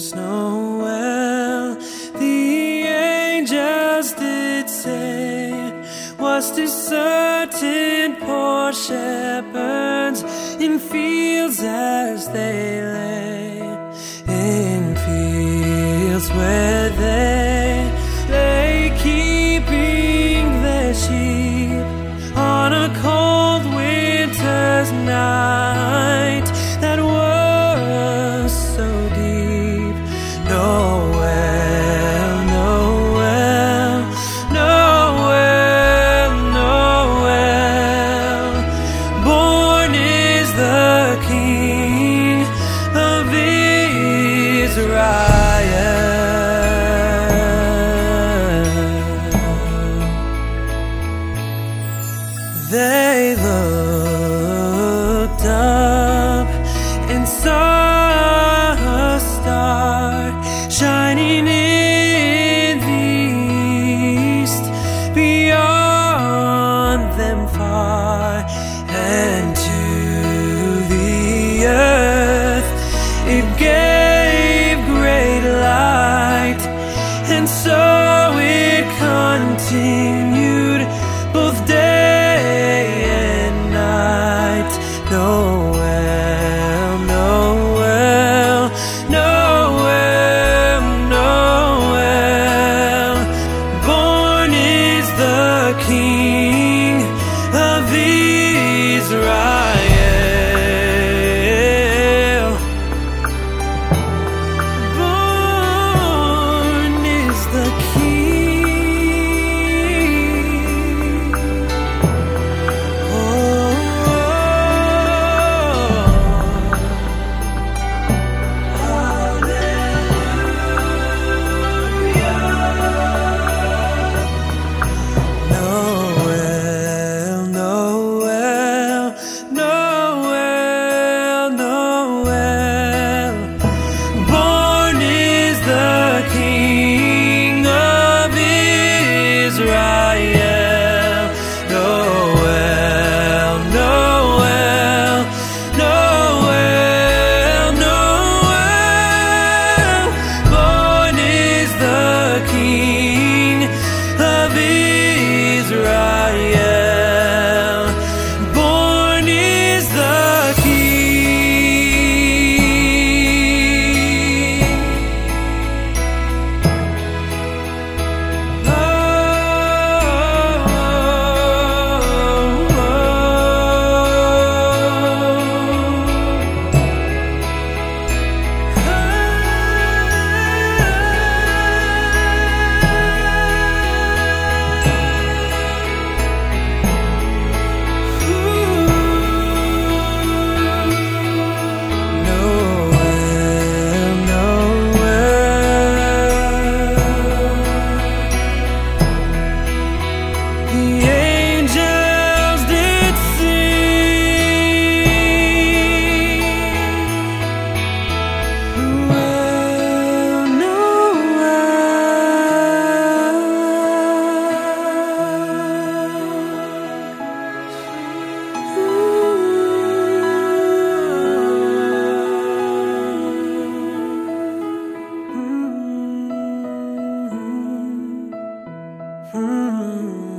First Noel, the angels did say, was to certain poor shepherds in fields as they lay. They looked up and saw a star shining in the east beyond them far. And Mm-hmm.